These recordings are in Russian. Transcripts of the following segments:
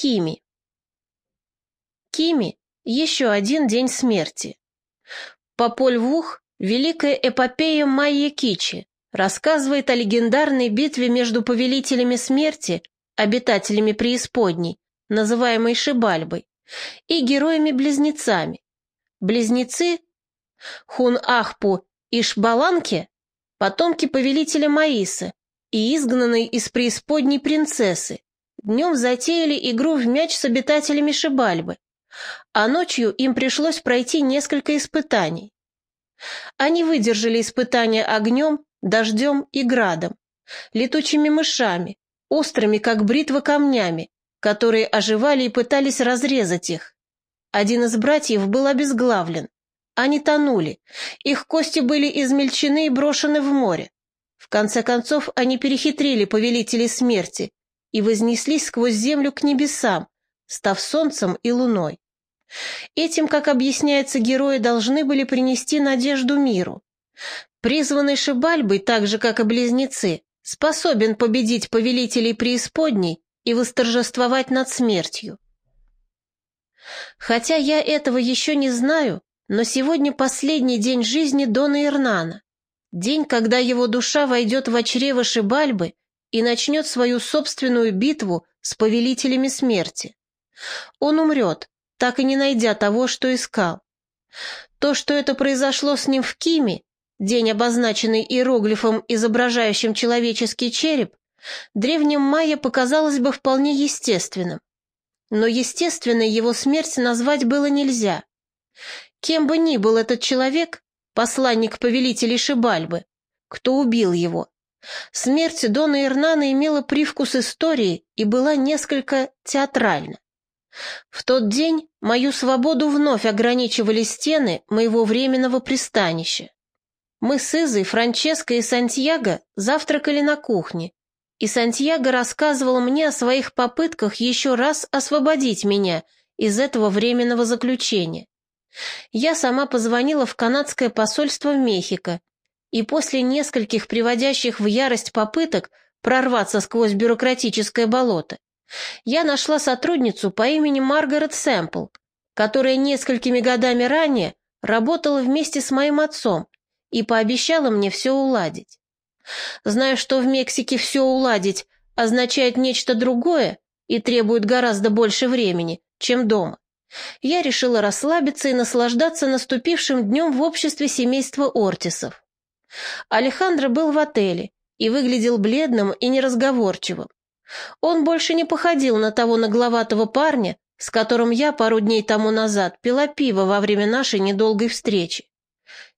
Кими. Кими – еще один день смерти. Пополь Вух – великая эпопея Майя Кичи, рассказывает о легендарной битве между повелителями смерти, обитателями преисподней, называемой Шибальбой, и героями-близнецами. Близнецы Хун-Ахпу и Шбаланке – потомки повелителя Маисы и изгнанной из преисподней принцессы, Днем затеяли игру в мяч с обитателями Шибальбы, а ночью им пришлось пройти несколько испытаний. Они выдержали испытания огнем, дождем и градом, летучими мышами, острыми, как бритва, камнями, которые оживали и пытались разрезать их. Один из братьев был обезглавлен. Они тонули, их кости были измельчены и брошены в море. В конце концов, они перехитрили повелителей смерти и вознеслись сквозь землю к небесам, став солнцем и луной. Этим, как объясняется, герои должны были принести надежду миру. Призванный Шибальбой, так же, как и близнецы, способен победить повелителей преисподней и восторжествовать над смертью. Хотя я этого еще не знаю, но сегодня последний день жизни Дона Ирнана, день, когда его душа войдет в чрево Шибальбы и начнет свою собственную битву с повелителями смерти. Он умрет, так и не найдя того, что искал. То, что это произошло с ним в Киме, день, обозначенный иероглифом, изображающим человеческий череп, древним майя показалось бы вполне естественным. Но естественной его смерть назвать было нельзя. Кем бы ни был этот человек, посланник повелителей Шибальбы, кто убил его, Смерть Дона Ирнана имела привкус истории и была несколько театральна. В тот день мою свободу вновь ограничивали стены моего временного пристанища. Мы с Изой, Франческо и Сантьяго завтракали на кухне, и Сантьяго рассказывал мне о своих попытках еще раз освободить меня из этого временного заключения. Я сама позвонила в канадское посольство в Мехико и после нескольких приводящих в ярость попыток прорваться сквозь бюрократическое болото, я нашла сотрудницу по имени Маргарет Сэмпл, которая несколькими годами ранее работала вместе с моим отцом и пообещала мне все уладить. Зная, что в Мексике все уладить означает нечто другое и требует гораздо больше времени, чем дома, я решила расслабиться и наслаждаться наступившим днем в обществе семейства Ортисов. Алехандро был в отеле и выглядел бледным и неразговорчивым. Он больше не походил на того нагловатого парня, с которым я пару дней тому назад пила пиво во время нашей недолгой встречи.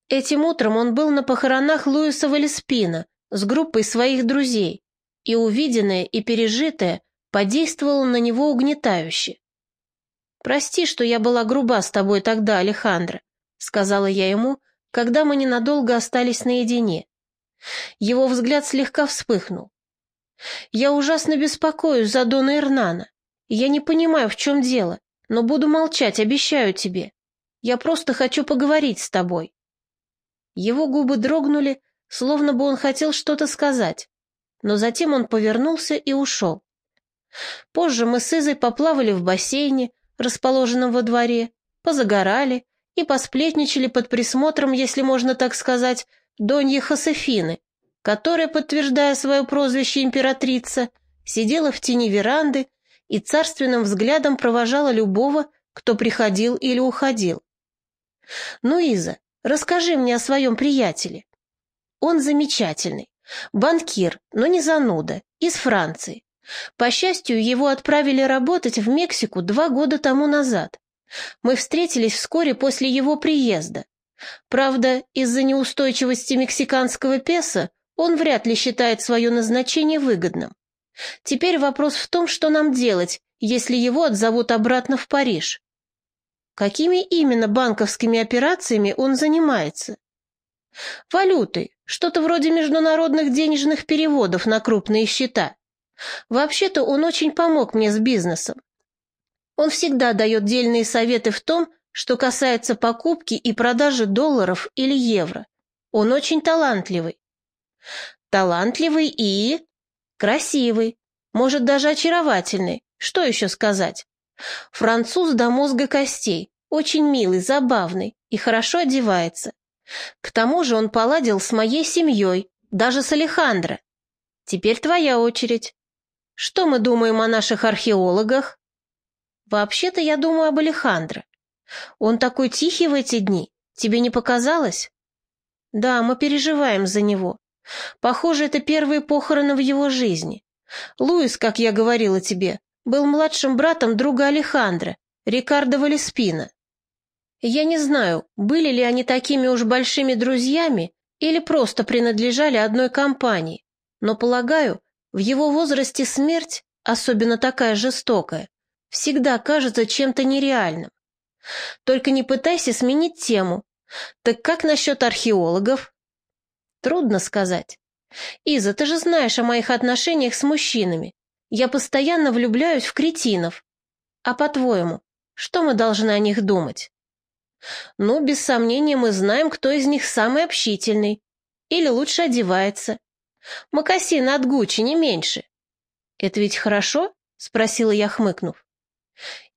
Этим утром он был на похоронах Луиса Валеспина с группой своих друзей, и увиденное и пережитое подействовало на него угнетающе. «Прости, что я была груба с тобой тогда, Алехандро», — сказала я ему, — когда мы ненадолго остались наедине. Его взгляд слегка вспыхнул. «Я ужасно беспокоюсь за Дона Ирнана. Я не понимаю, в чем дело, но буду молчать, обещаю тебе. Я просто хочу поговорить с тобой». Его губы дрогнули, словно бы он хотел что-то сказать, но затем он повернулся и ушел. Позже мы с Изой поплавали в бассейне, расположенном во дворе, позагорали, и посплетничали под присмотром, если можно так сказать, Доньи Хосефины, которая, подтверждая свое прозвище императрица, сидела в тени веранды и царственным взглядом провожала любого, кто приходил или уходил. «Ну, Иза, расскажи мне о своем приятеле. Он замечательный, банкир, но не зануда, из Франции. По счастью, его отправили работать в Мексику два года тому назад. Мы встретились вскоре после его приезда. Правда, из-за неустойчивости мексиканского песо он вряд ли считает свое назначение выгодным. Теперь вопрос в том, что нам делать, если его отзовут обратно в Париж. Какими именно банковскими операциями он занимается? Валютой, что-то вроде международных денежных переводов на крупные счета. Вообще-то он очень помог мне с бизнесом. Он всегда дает дельные советы в том, что касается покупки и продажи долларов или евро. Он очень талантливый. Талантливый и... красивый, может, даже очаровательный, Что еще сказать? Француз до мозга костей, очень милый, забавный и хорошо одевается. К тому же он поладил с моей семьей, даже с Алехандро. Теперь твоя очередь. Что мы думаем о наших археологах? Вообще-то я думаю об Алехандро. Он такой тихий в эти дни. Тебе не показалось? Да, мы переживаем за него. Похоже, это первые похороны в его жизни. Луис, как я говорила тебе, был младшим братом друга Алехандро, Рикардо Валеспина. Я не знаю, были ли они такими уж большими друзьями или просто принадлежали одной компании, но, полагаю, в его возрасте смерть, особенно такая жестокая, всегда кажется чем-то нереальным. Только не пытайся сменить тему. Так как насчет археологов? Трудно сказать. Иза, ты же знаешь о моих отношениях с мужчинами. Я постоянно влюбляюсь в кретинов. А по-твоему, что мы должны о них думать? Ну, без сомнения, мы знаем, кто из них самый общительный. Или лучше одевается. Макасин от Гуччи, не меньше. Это ведь хорошо? Спросила я, хмыкнув.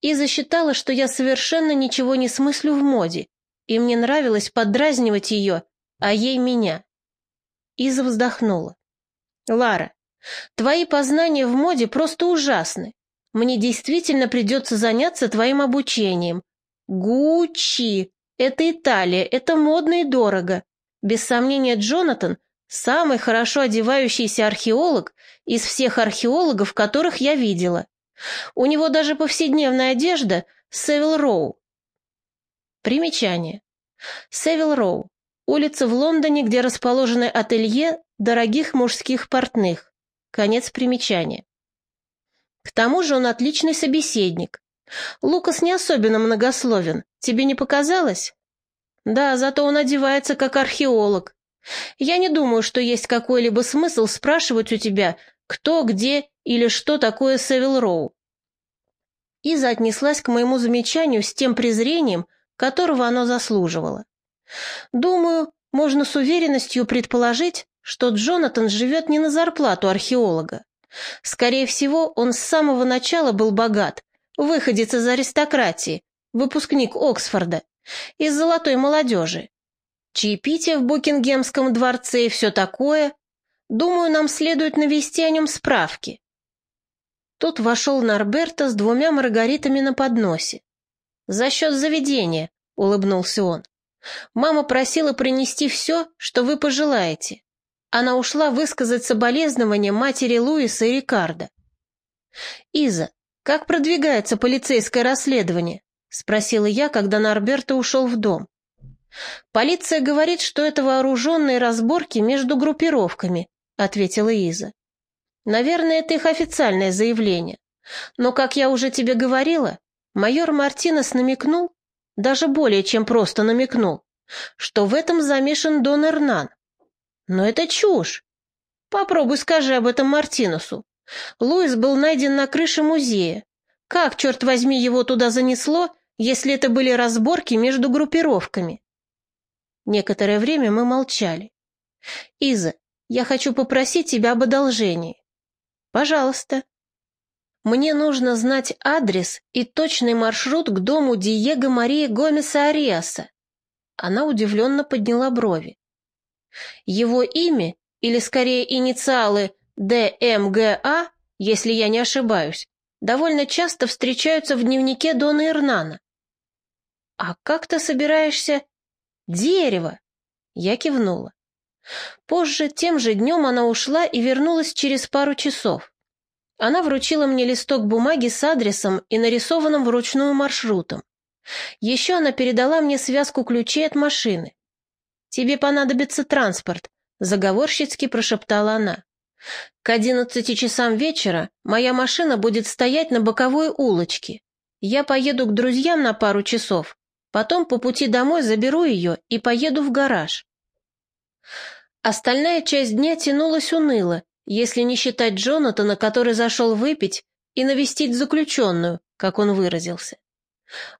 Иза считала, что я совершенно ничего не смыслю в моде, и мне нравилось поддразнивать ее, а ей меня. Иза вздохнула. «Лара, твои познания в моде просто ужасны. Мне действительно придется заняться твоим обучением. Гуччи! Это Италия, это модно и дорого. Без сомнения, Джонатан – самый хорошо одевающийся археолог из всех археологов, которых я видела. У него даже повседневная одежда Севил Роу. Примечание. Севил Роу. Улица в Лондоне, где расположены ателье дорогих мужских портных. Конец примечания. К тому же он отличный собеседник. Лукас не особенно многословен. Тебе не показалось? Да, зато он одевается как археолог. Я не думаю, что есть какой-либо смысл спрашивать у тебя, кто, где или что такое Севил Роу. Иза отнеслась к моему замечанию с тем презрением, которого оно заслуживало. Думаю, можно с уверенностью предположить, что Джонатан живет не на зарплату археолога. Скорее всего, он с самого начала был богат, выходец из аристократии, выпускник Оксфорда, из золотой молодежи. Чаепитие в Букингемском дворце и все такое. Думаю, нам следует навести о нем справки. Тут вошел Норберто с двумя маргаритами на подносе. «За счет заведения», — улыбнулся он. Мама просила принести все, что вы пожелаете. Она ушла высказать соболезнования матери Луиса и Рикардо. «Иза, как продвигается полицейское расследование?» — спросила я, когда Норберто ушел в дом. «Полиция говорит, что это вооруженные разборки между группировками», — ответила Иза. «Наверное, это их официальное заявление. Но, как я уже тебе говорила, майор Мартинес намекнул, даже более чем просто намекнул, что в этом замешан Дон Эрнан. Но это чушь. Попробуй скажи об этом Мартинусу. Луис был найден на крыше музея. Как, черт возьми, его туда занесло, если это были разборки между группировками? Некоторое время мы молчали. «Иза, я хочу попросить тебя об одолжении». «Пожалуйста». Мне нужно знать адрес и точный маршрут к дому Диего Марии Гомеса Ариаса. Она удивленно подняла брови. Его имя, или скорее инициалы ДМГА, если я не ошибаюсь, довольно часто встречаются в дневнике Дона Ирнана. «А как ты собираешься...» «Дерево!» Я кивнула. Позже, тем же днем она ушла и вернулась через пару часов. Она вручила мне листок бумаги с адресом и нарисованным вручную маршрутом. Еще она передала мне связку ключей от машины. «Тебе понадобится транспорт», — заговорщицки прошептала она. «К одиннадцати часам вечера моя машина будет стоять на боковой улочке. Я поеду к друзьям на пару часов, потом по пути домой заберу ее и поеду в гараж». Остальная часть дня тянулась уныло, если не считать Джонатана, который зашел выпить и навестить заключенную, как он выразился.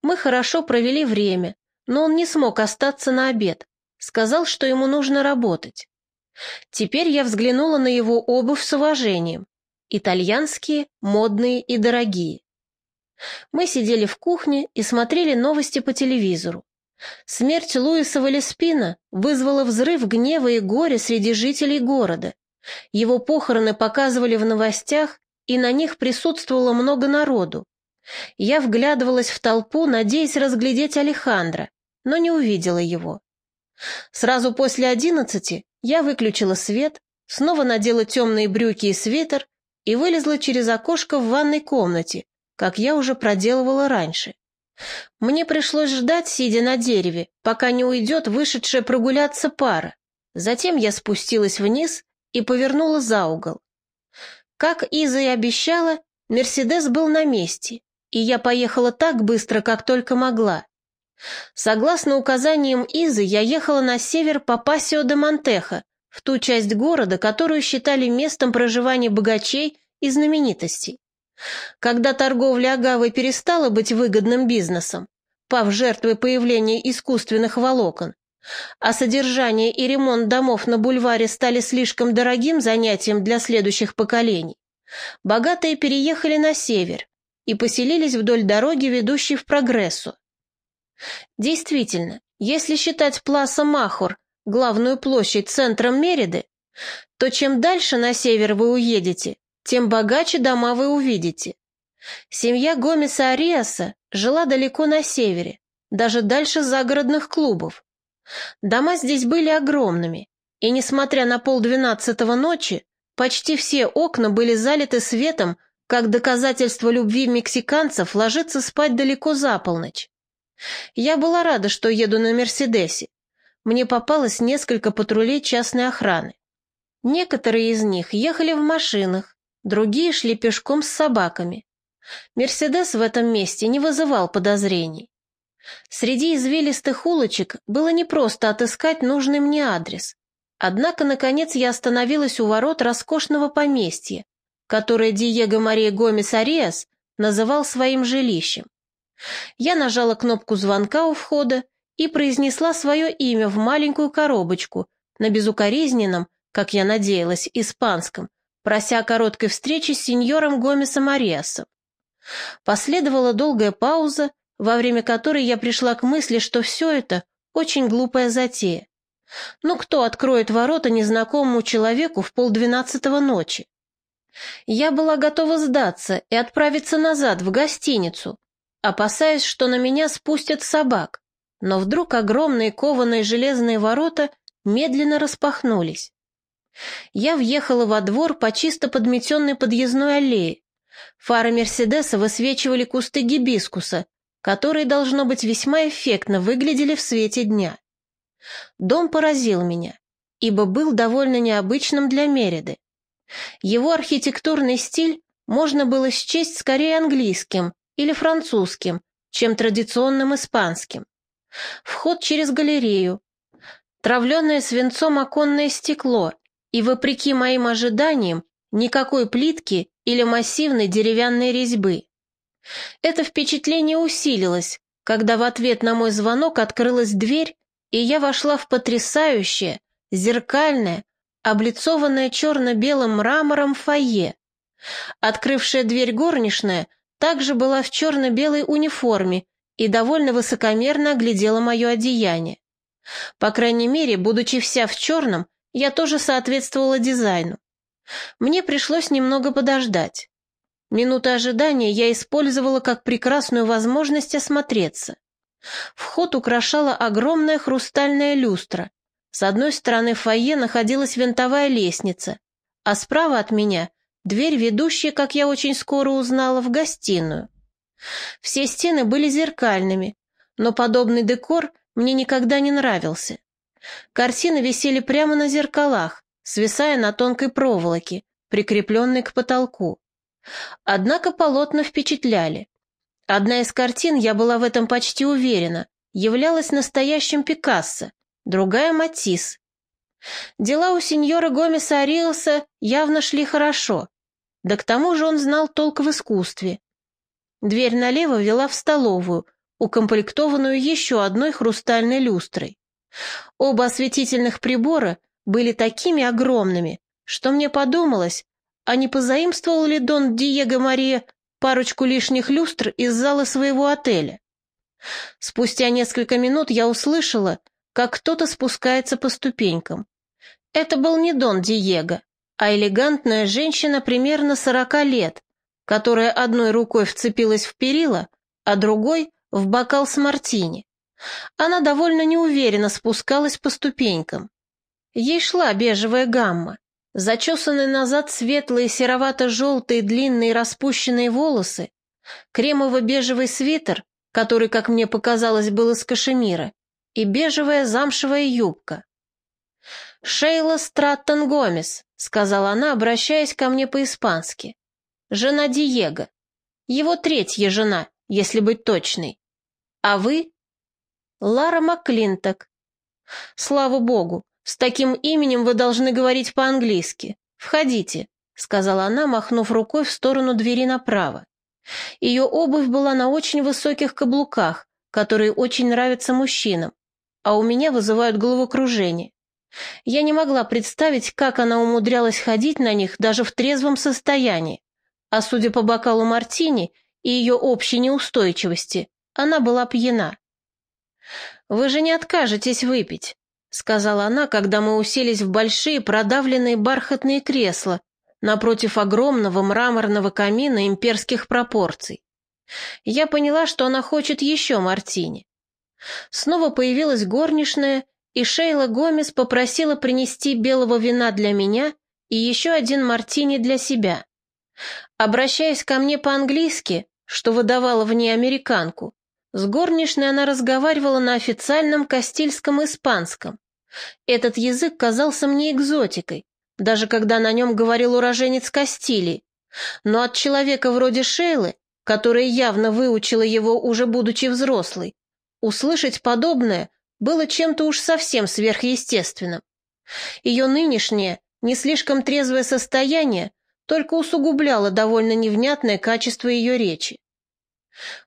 Мы хорошо провели время, но он не смог остаться на обед. Сказал, что ему нужно работать. Теперь я взглянула на его обувь с уважением. итальянские, модные и дорогие. Мы сидели в кухне и смотрели новости по телевизору. Смерть Луиса Валеспина вызвала взрыв гнева и горя среди жителей города. Его похороны показывали в новостях, и на них присутствовало много народу. Я вглядывалась в толпу, надеясь разглядеть Алехандро, но не увидела его. Сразу после одиннадцати я выключила свет, снова надела темные брюки и свитер и вылезла через окошко в ванной комнате, как я уже проделывала раньше. Мне пришлось ждать, сидя на дереве, пока не уйдет вышедшая прогуляться пара. Затем я спустилась вниз и повернула за угол. Как Иза и обещала, Мерседес был на месте, и я поехала так быстро, как только могла. Согласно указаниям Изы, я ехала на север по Пасио де Монтехо, в ту часть города, которую считали местом проживания богачей и знаменитостей. Когда торговля агавой перестала быть выгодным бизнесом, пав жертвой появления искусственных волокон, а содержание и ремонт домов на бульваре стали слишком дорогим занятием для следующих поколений, богатые переехали на север и поселились вдоль дороги, ведущей в Прогрессу. Действительно, если считать Пласа Махур, главную площадь центром Мериды, то чем дальше на север вы уедете, тем богаче дома вы увидите. Семья Гомеса Ариаса жила далеко на севере, даже дальше загородных клубов. Дома здесь были огромными, и, несмотря на полдвенадцатого ночи, почти все окна были залиты светом, как доказательство любви мексиканцев ложиться спать далеко за полночь. Я была рада, что еду на «Мерседесе». Мне попалось несколько патрулей частной охраны. Некоторые из них ехали в машинах, другие шли пешком с собаками. Мерседес в этом месте не вызывал подозрений. Среди извилистых улочек было непросто отыскать нужный мне адрес. Однако, наконец, я остановилась у ворот роскошного поместья, которое Диего Мария Гомес Ариас называл своим жилищем. Я нажала кнопку звонка у входа и произнесла свое имя в маленькую коробочку на безукоризненном, как я надеялась, испанском, прося короткой встречи с сеньором Гомесом Ариасом. Последовала долгая пауза, во время которой я пришла к мысли, что все это очень глупая затея. Ну кто откроет ворота незнакомому человеку в полдвенадцатого ночи? Я была готова сдаться и отправиться назад в гостиницу, опасаясь, что на меня спустят собак, но вдруг огромные кованые железные ворота медленно распахнулись. Я въехала во двор по чисто подметенной подъездной аллее. Фары Мерседеса высвечивали кусты гибискуса, которые, должно быть, весьма эффектно выглядели в свете дня. Дом поразил меня, ибо был довольно необычным для Мериды. Его архитектурный стиль можно было счесть скорее английским или французским, чем традиционным испанским. Вход через галерею, травленное свинцом оконное стекло и, вопреки моим ожиданиям, никакой плитки или массивной деревянной резьбы. Это впечатление усилилось, когда в ответ на мой звонок открылась дверь, и я вошла в потрясающее, зеркальное, облицованное черно-белым мрамором фойе. Открывшая дверь горничная также была в черно-белой униформе и довольно высокомерно оглядела мое одеяние. По крайней мере, будучи вся в черном, я тоже соответствовала дизайну. Мне пришлось немного подождать. Минуты ожидания я использовала как прекрасную возможность осмотреться. Вход украшала огромная хрустальная люстра. С одной стороны фойе находилась винтовая лестница, а справа от меня дверь, ведущая, как я очень скоро узнала, в гостиную. Все стены были зеркальными, но подобный декор мне никогда не нравился. Картины висели прямо на зеркалах, свисая на тонкой проволоке, прикрепленной к потолку. Однако полотна впечатляли. Одна из картин, я была в этом почти уверена, являлась настоящим Пикассо, другая — Матисс. Дела у сеньора Гомеса Ариэлса явно шли хорошо, да к тому же он знал толк в искусстве. Дверь налево вела в столовую, укомплектованную еще одной хрустальной люстрой. Оба осветительных прибора были такими огромными, что мне подумалось, а не позаимствовал ли Дон Диего Мария парочку лишних люстр из зала своего отеля? Спустя несколько минут я услышала, как кто-то спускается по ступенькам. Это был не Дон Диего, а элегантная женщина примерно сорока лет, которая одной рукой вцепилась в перила, а другой — в бокал с мартини. Она довольно неуверенно спускалась по ступенькам. Ей шла бежевая гамма. Зачесанные назад светлые серовато-желтые длинные распущенные волосы, кремово-бежевый свитер, который, как мне показалось, был из кашемира, и бежевая замшевая юбка. «Шейла Страттон Гомес», — сказала она, обращаясь ко мне по-испански. «Жена Диего. Его третья жена, если быть точной. А вы?» «Лара Маклинток». «Слава богу, с таким именем вы должны говорить по-английски. Входите», — сказала она, махнув рукой в сторону двери направо. Ее обувь была на очень высоких каблуках, которые очень нравятся мужчинам, а у меня вызывают головокружение. Я не могла представить, как она умудрялась ходить на них даже в трезвом состоянии, а судя по бокалу мартини и ее общей неустойчивости, она была пьяна. «Вы же не откажетесь выпить», — сказала она, когда мы уселись в большие продавленные бархатные кресла напротив огромного мраморного камина имперских пропорций. Я поняла, что она хочет еще мартини. Снова появилась горничная, и Шейла Гомес попросила принести белого вина для меня и еще один мартини для себя. Обращаясь ко мне по-английски, что выдавала в ней американку, с горничной она разговаривала на официальном кастильском испанском. Этот язык казался мне экзотикой, даже когда на нем говорил уроженец Кастилии. Но от человека вроде Шейлы, которая явно выучила его уже будучи взрослой, услышать подобное было чем-то уж совсем сверхъестественным. Ее нынешнее, не слишком трезвое состояние только усугубляло довольно невнятное качество ее речи.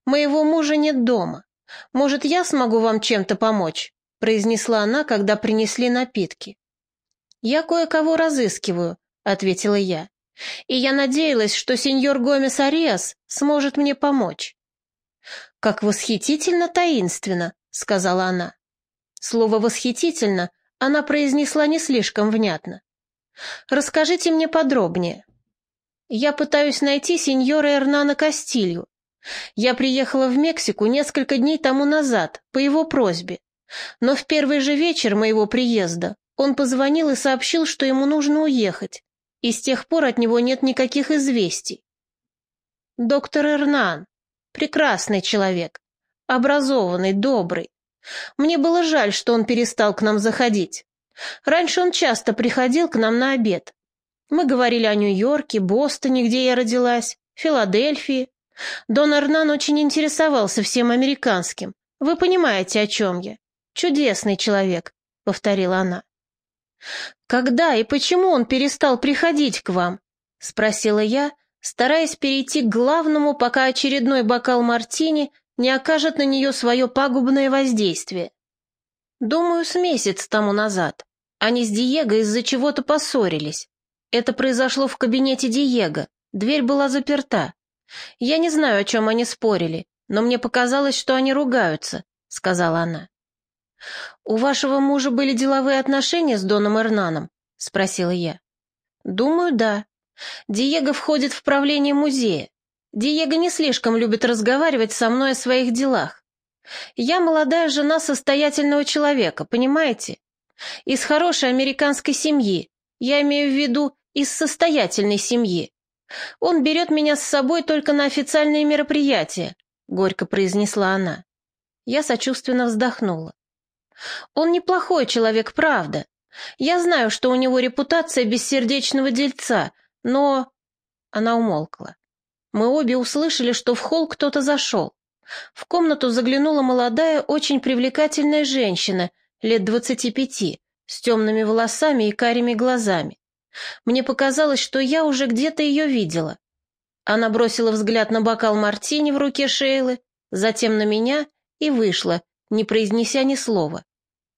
«Моего мужа нет дома. Может, я смогу вам чем-то помочь?» произнесла она, когда принесли напитки. «Я кое-кого разыскиваю», — ответила я. «И я надеялась, что сеньор Гомес Ариас сможет мне помочь». «Как восхитительно таинственно», — сказала она. Слово «восхитительно» она произнесла не слишком внятно. «Расскажите мне подробнее». «Я пытаюсь найти сеньора Эрнана Кастилью. Я приехала в Мексику несколько дней тому назад, по его просьбе. Но в первый же вечер моего приезда он позвонил и сообщил, что ему нужно уехать, и с тех пор от него нет никаких известий. Доктор Эрнан. Прекрасный человек. Образованный, добрый. Мне было жаль, что он перестал к нам заходить. Раньше он часто приходил к нам на обед. Мы говорили о Нью-Йорке, Бостоне, где я родилась, Филадельфии. Дон Эрнан очень интересовался всем американским. Вы понимаете, о чем я. Чудесный человек, — повторила она. «Когда и почему он перестал приходить к вам?» — спросила я, стараясь перейти к главному, пока очередной бокал мартини не окажет на нее свое пагубное воздействие. Думаю, с месяц тому назад. Они с Диего из-за чего-то поссорились. Это произошло в кабинете Диего. Дверь была заперта. Я не знаю, о чем они спорили, но мне показалось, что они ругаются, — сказала она. «У вашего мужа были деловые отношения с Доном Эрнаном?» — спросила я. «Думаю, да. Диего входит в правление музея. Диего не слишком любит разговаривать со мной о своих делах. Я молодая жена состоятельного человека, понимаете? Из хорошей американской семьи. Я имею в виду из состоятельной семьи. Он берет меня с собой только на официальные мероприятия», — горько произнесла она. Я сочувственно вздохнула. Он неплохой человек, правда. Я знаю, что у него репутация бессердечного дельца, но...» Она умолкла. Мы обе услышали, что в холл кто-то зашел. В комнату заглянула молодая, очень привлекательная женщина, лет двадцати пяти, с темными волосами и карими глазами. Мне показалось, что я уже где-то ее видела. Она бросила взгляд на бокал мартини в руке Шейлы, затем на меня и вышла, не произнеся ни слова.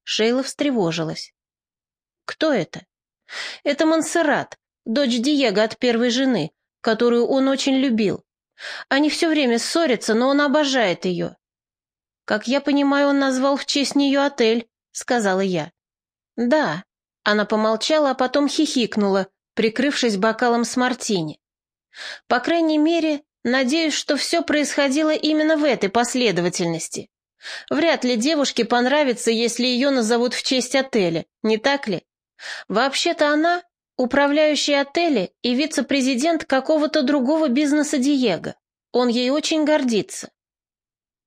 Шейла встревожилась. «Кто это?» «Это Монсеррат, дочь Диего от первой жены, которую он очень любил. Они все время ссорятся, но он обожает ее. Как я понимаю, он назвал в честь нее отель, сказала я. Да. Она помолчала, а потом хихикнула, прикрывшись бокалом с мартини. По крайней мере, надеюсь, что все происходило именно в этой последовательности. Вряд ли девушке понравится, если ее назовут в честь отеля, не так ли? Вообще-то она управляющий отеля и вице-президент какого-то другого бизнеса Диего. Он ей очень гордится.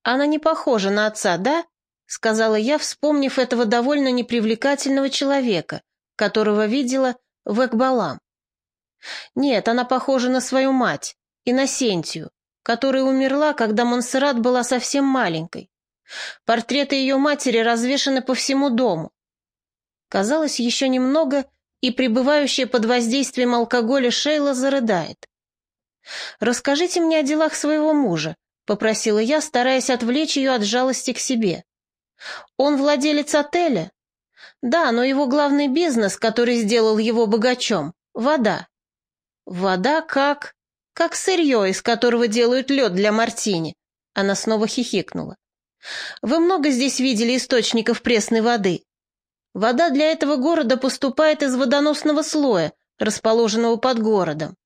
Она не похожа на отца, да? Сказала я, вспомнив этого довольно непривлекательного человека, которого видела в Экбалам. Нет, она похожа на свою мать, Инносентию, которая умерла, когда Монсеррат была совсем маленькой. Портреты ее матери развешаны по всему дому. Казалось, еще немного, и пребывающая под воздействием алкоголя Шейла зарыдает. «Расскажите мне о делах своего мужа», — попросила я, стараясь отвлечь ее от жалости к себе. «Он владелец отеля?» «Да, но его главный бизнес, который сделал его богачом — вода». «Вода как...» «Как сырье, из которого делают лед для мартини». Она снова хихикнула. «Вы много здесь видели источников пресной воды?» Вода для этого города поступает из водоносного слоя, расположенного под городом.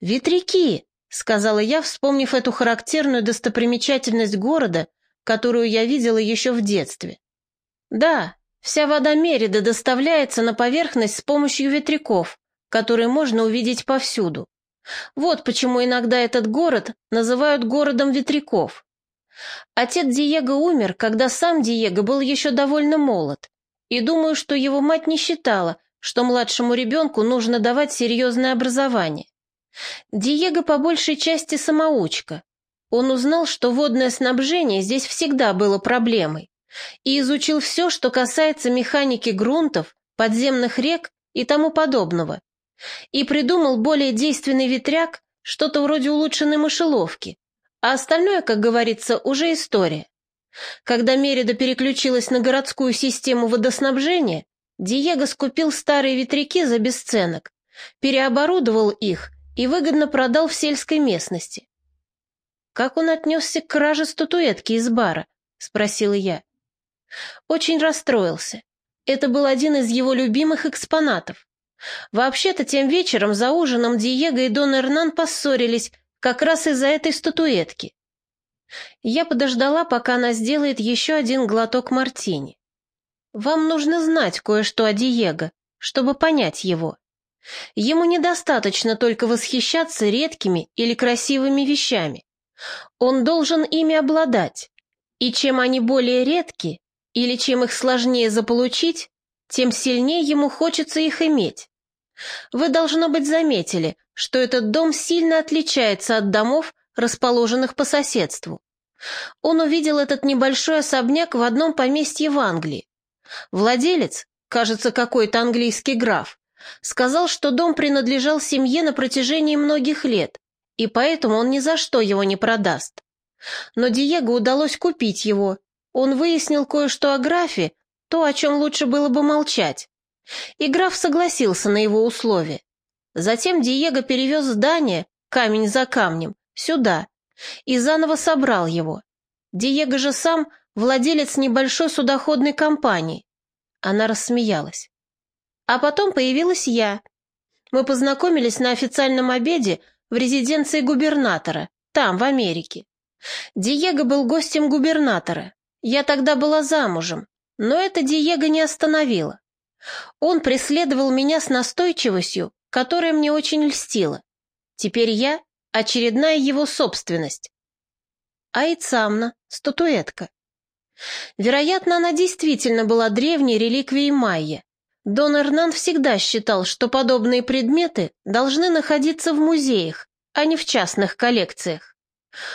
«Ветряки», — сказала я, вспомнив эту характерную достопримечательность города, которую я видела еще в детстве. «Да, вся вода Мерида доставляется на поверхность с помощью ветряков, которые можно увидеть повсюду. Вот почему иногда этот город называют городом ветряков. Отец Диего умер, когда сам Диего был еще довольно молод, и думаю, что его мать не считала, что младшему ребенку нужно давать серьезное образование. Диего по большей части самоучка. Он узнал, что водное снабжение здесь всегда было проблемой, и изучил все, что касается механики грунтов, подземных рек и тому подобного, и придумал более действенный ветряк, что-то вроде улучшенной мышеловки, а остальное, как говорится, уже история. Когда Мерида переключилась на городскую систему водоснабжения, Диего скупил старые ветряки за бесценок, переоборудовал их и выгодно продал в сельской местности. «Как он отнесся к краже статуэтки из бара?» — спросила я. Очень расстроился. Это был один из его любимых экспонатов. Вообще-то тем вечером за ужином Диего и Дон Эрнан поссорились как раз из-за этой статуэтки. Я подождала, пока она сделает еще один глоток мартини. Вам нужно знать кое-что о Диего, чтобы понять его. Ему недостаточно только восхищаться редкими или красивыми вещами. Он должен ими обладать. И чем они более редки, или чем их сложнее заполучить, тем сильнее ему хочется их иметь. Вы, должно быть, заметили, что этот дом сильно отличается от домов, расположенных по соседству. Он увидел этот небольшой особняк в одном поместье в Англии. Владелец, кажется, какой-то английский граф, сказал, что дом принадлежал семье на протяжении многих лет, и поэтому он ни за что его не продаст. Но Диего удалось купить его. Он выяснил кое-что о графе, то, о чем лучше было бы молчать. И граф согласился на его условия. Затем Диего перевез здание, камень за камнем, сюда, и заново собрал его. Диего же сам владелец небольшой судоходной компании. Она рассмеялась. А потом появилась я. Мы познакомились на официальном обеде в резиденции губернатора, там, в Америке. Диего был гостем губернатора. Я тогда была замужем, но это Диего не остановило. Он преследовал меня с настойчивостью, которая мне очень льстила. Теперь я — очередная его собственность. Айцамна, статуэтка. Вероятно, она действительно была древней реликвией майя. Дон Эрнан всегда считал, что подобные предметы должны находиться в музеях, а не в частных коллекциях.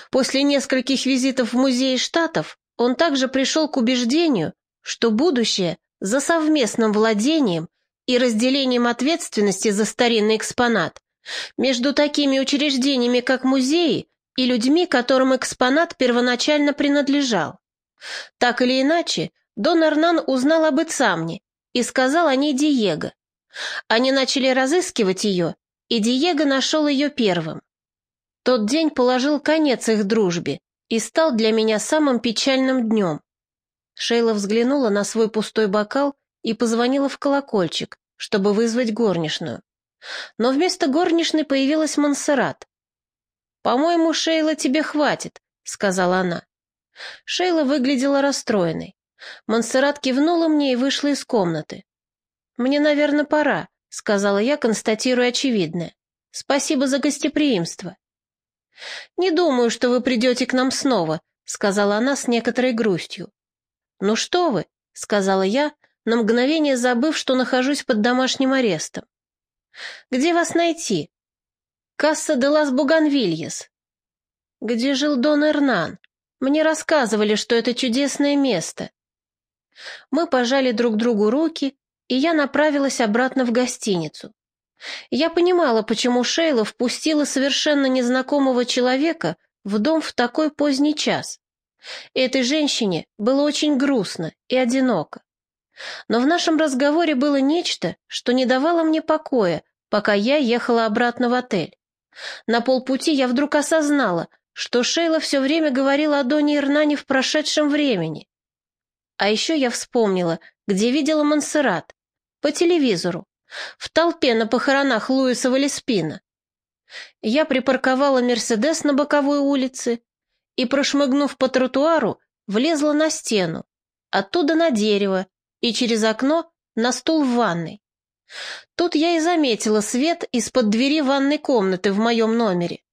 После нескольких визитов в музеи штатов он также пришел к убеждению, что будущее за совместным владением и разделением ответственности за старинный экспонат между такими учреждениями, как музеи, и людьми, которым экспонат первоначально принадлежал. Так или иначе, Дон Эрнан узнал об Ицамне и сказал о ней Диего. Они начали разыскивать ее, и Диего нашел ее первым. Тот день положил конец их дружбе и стал для меня самым печальным днем. Шейла взглянула на свой пустой бокал и позвонила в колокольчик, чтобы вызвать горничную. Но вместо горничной появилась Монсеррат. «По-моему, Шейла, тебе хватит», — сказала она. Шейла выглядела расстроенной. Монсеррат кивнула мне и вышла из комнаты. «Мне, наверное, пора», — сказала я, констатируя очевидное. «Спасибо за гостеприимство». «Не думаю, что вы придете к нам снова», — сказала она с некоторой грустью. «Ну что вы», — сказала я, на мгновение забыв, что нахожусь под домашним арестом. «Где вас найти?» «Касса де лас Буганвильес». «Где жил Дон Эрнан? Мне рассказывали, что это чудесное место». Мы пожали друг другу руки, и я направилась обратно в гостиницу. Я понимала, почему Шейла впустила совершенно незнакомого человека в дом в такой поздний час. Этой женщине было очень грустно и одиноко. Но в нашем разговоре было нечто, что не давало мне покоя, пока я ехала обратно в отель. На полпути я вдруг осознала, что Шейла все время говорила о Доне Ирнане в прошедшем времени. А еще я вспомнила, где видела Монсеррат. По телевизору. В толпе на похоронах Луиса Валеспина. Я припарковала «Мерседес» на боковой улице и, прошмыгнув по тротуару, влезла на стену, оттуда на дерево и через окно на стул в ванной. Тут я и заметила свет из-под двери ванной комнаты в моем номере.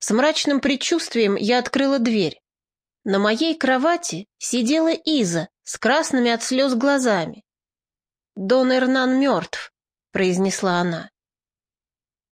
С мрачным предчувствием я открыла дверь. На моей кровати сидела Иза с красными от слез глазами. «Дон Эрнан мертв», — произнесла она.